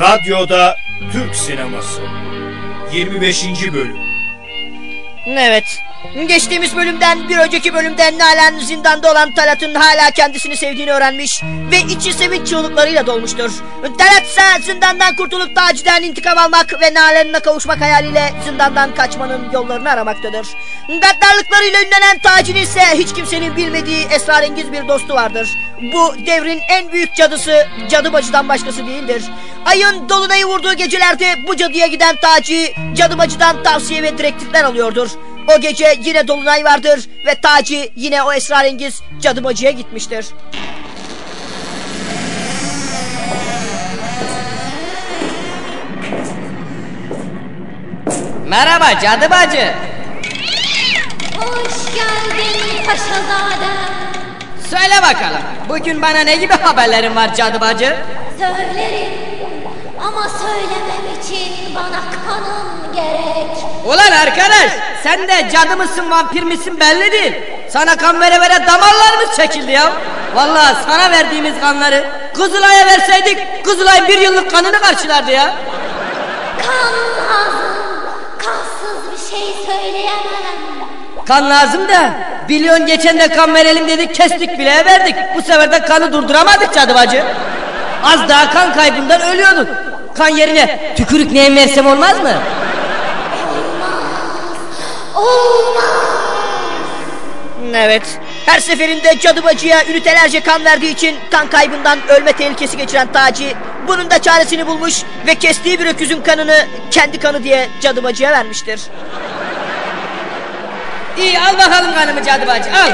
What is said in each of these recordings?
Radyoda Türk Sineması 25. Bölüm Evet. Geçtiğimiz bölümden bir önceki bölümden Nalan zindanda olan Talat'ın hala kendisini sevdiğini öğrenmiş ve içi sevinç çığlıklarıyla dolmuştur. Talat ise zindandan kurtulup Taci'den intikam almak ve Nalan'ına kavuşmak hayaliyle zindandan kaçmanın yollarını aramaktadır. Gaddarlıklarıyla ünlenen Taci'nin ise hiç kimsenin bilmediği esrarengiz bir dostu vardır. Bu devrin en büyük cadısı cadı bacıdan başkası değildir. Ayın dolunayı vurduğu gecelerde bu cadıya giden Taci cadı bacıdan tavsiye ve direktifler alıyordur. O gece yine dolunay vardır ve Taci yine o esrarengiz cadı bacıya gitmiştir. Merhaba cadı bacı. Hoş geldin paşazade. Söyle bakalım. Bugün bana ne gibi haberlerin var cadı bacı? Söylerim ama söylemem için bana kanın gerek. Ulan arkadaş sen de cadı mısın vampir misin belli değil. Sana kan vere vere damarlarımız çekildi ya. Vallahi sana verdiğimiz kanları Kızılay'a verseydik Kızılay bir yıllık kanını karşılardı ya. Kan lazım. Kansız bir şey söyleyemem. Kan lazım da biliyorsun geçen de kan verelim dedik kestik bile verdik. Bu sefer de kanı durduramadık cadı bacı. Az daha kan kaybından ölüyorduk. Kan yerine tükürük neyim versem olmaz mı? Olmaz. Evet. Her seferinde cadı bacıya ünitelerce kan verdiği için kan kaybından ölme tehlikesi geçiren Taci bunun da çaresini bulmuş ve kestiği bir öküzün kanını kendi kanı diye cadı bacıya vermiştir. İyi al bakalım kanımı cadı bacı al.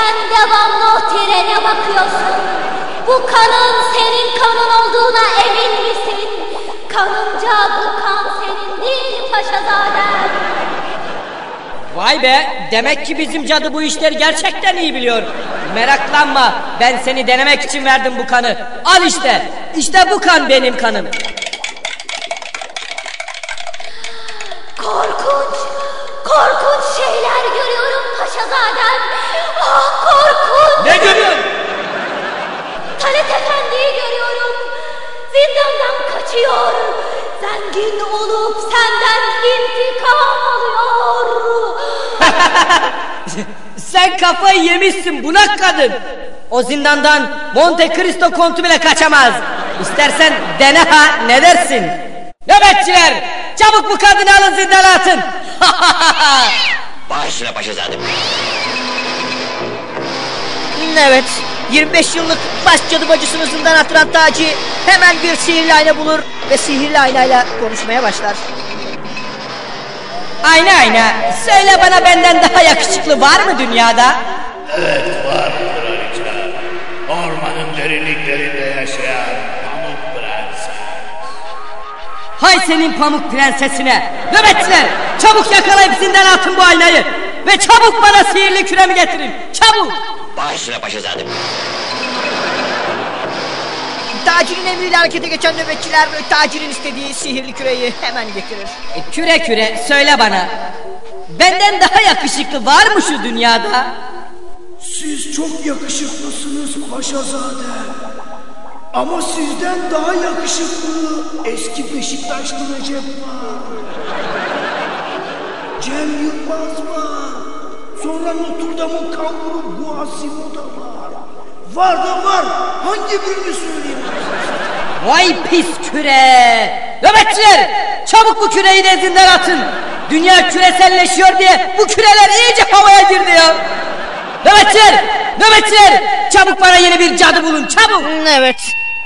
Sen devamlı o trene bakıyorsun. Bu kanın senin kanın olduğuna emin misin? Kanımca bu kan senin değil paşazadem. Vay be demek ki bizim cadı bu işleri gerçekten iyi biliyor. Meraklanma ben seni denemek için verdim bu kanı. Al işte işte bu kan benim kanım. Korkunç, korkunç şeyler görüyorum paşazadem. Ah korkunç. Ne görüyorsun? Talat Efendi'yi görüyorum. Zindandan kaçıyor. Zengin olup senden intikam alıyor. Sen kafayı yemişsin bunak kadın. O zindandan Monte Cristo kontu bile kaçamaz. İstersen dene ha ne dersin? Nöbetçiler çabuk bu kadını alın zindana atın. Başüstüne paşazadım. Evet. 25 yıllık baş cadı bacısını zindan attıran Taci hemen bir sihirli ayna bulur ve sihirli aynayla konuşmaya başlar. ayna ayna söyle bana benden daha yakışıklı var mı dünyada? Evet var kraliçe. Ormanın derinliklerinde yaşayan pamuk prenses. Hay senin pamuk prensesine. Nöbetçiler çabuk yakalayıp zindana atın bu aynayı. Ve çabuk bana sihirli küremi getirin. Çabuk. Başüstüne paşazadım. Tacir'in emriyle harekete geçen nöbetçiler Tacir'in istediği sihirli küreyi hemen getirir. E, küre küre söyle bana. Benden daha yakışıklı var mı şu dünyada? Siz çok yakışıklısınız paşazade. Ama sizden daha yakışıklı eski Beşiktaşlı Recep var. Cem Yılmaz var. Sonra Notre Dame'ın kamburu Guasimo da var. Var da var. Hangi birini söyleyeyim? Vay pis küre. Nöbetçiler çabuk bu küreyi de zindana atın. Dünya küreselleşiyor diye bu küreler iyice havaya girdi ya. Nöbetçiler, nöbetçiler çabuk bana yeni bir cadı bulun çabuk. Evet.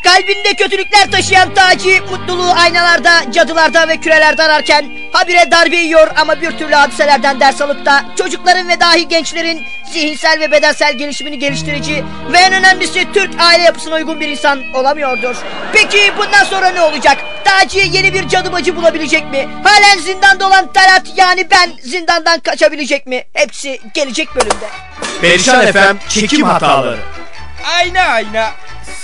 Kalbinde kötülükler taşıyan Taci mutluluğu aynalarda, cadılarda ve kürelerde ararken habire darbe yiyor ama bir türlü hadiselerden ders alıp da çocukların ve dahi gençlerin zihinsel ve bedensel gelişimini geliştirici ve en önemlisi Türk aile yapısına uygun bir insan olamıyordur. Peki bundan sonra ne olacak? Taci yeni bir cadı bacı bulabilecek mi? Halen zindanda olan Talat yani ben zindandan kaçabilecek mi? Hepsi gelecek bölümde. Perişan FM çekim hataları. Ayna ayna.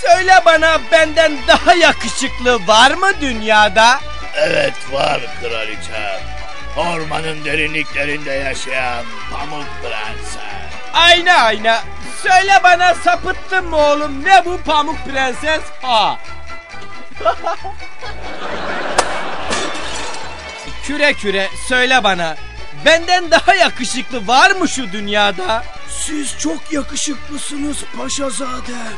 Söyle bana benden daha yakışıklı var mı dünyada? Evet var kraliçe. Ormanın derinliklerinde yaşayan Pamuk Prenses. Ayna ayna. Söyle bana sapıttın mı oğlum? Ne bu pamuk prenses? Ha. küre küre söyle bana. Benden daha yakışıklı var mı şu dünyada? Siz çok yakışıklısınız paşazadem.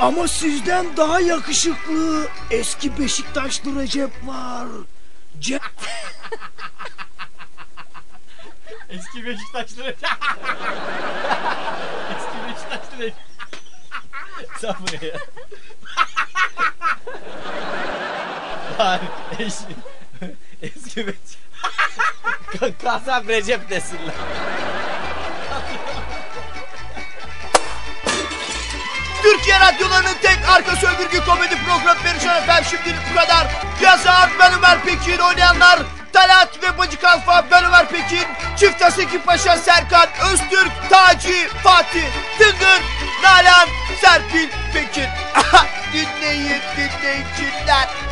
Ama sizden daha yakışıklı eski Beşiktaşlı Recep var. Ce- Eski Beşiktaşlı Eski Beşiktaşlı Sen buraya eski Eski Beşiktaşlı Kasap Recep desinler radyolarının tek arka sömürgü komedi programı Perişan Efem şimdilik bu kadar. Yazar ben Ömer Pekin, oynayanlar Talat ve Bacı Kalfa, ben Ömer Pekin, Çift Aseki Paşa, Serkan, Öztürk, Taci, Fatih, Tıngır, Nalan, Serpil, Pekin. dinleyin, cinler.